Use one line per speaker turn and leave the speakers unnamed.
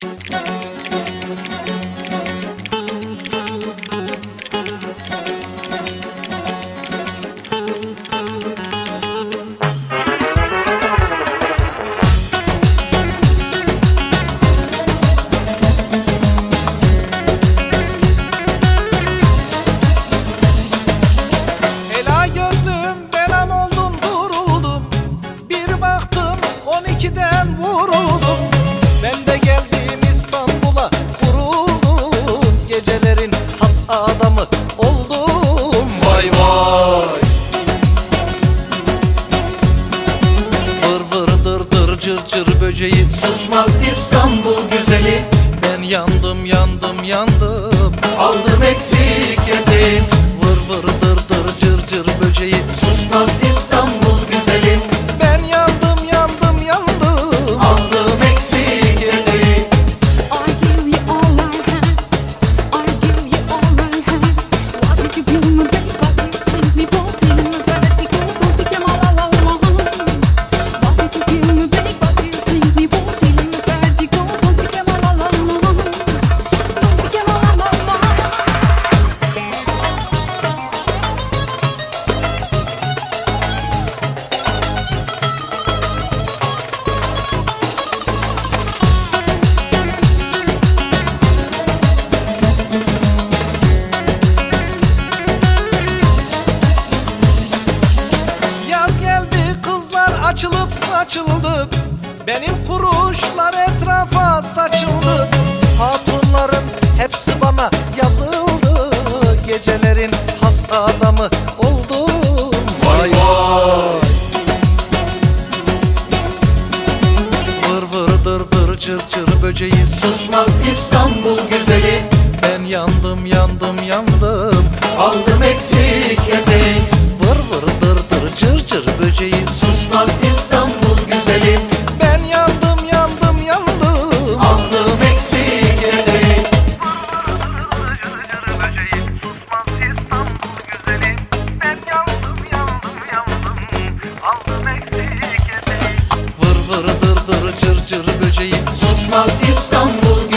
Música cır cır böceği.
Susmaz İstanbul güzeli.
Ben yandım yandım yandım.
Aldım eksik
açıldı. Benim kuruşlar etrafa saçıldı. Hatunların hepsi bana yazıldı. Gecelerin has adamı oldum. Vay vay. Vır vır dır dır cır cır böceği.
Susmaz İstanbul güzeli.
Ben yandım yandım yandım.
Aldım
eksiği. Dırı dırı dırı cır cır böceği
Susmaz İstanbul.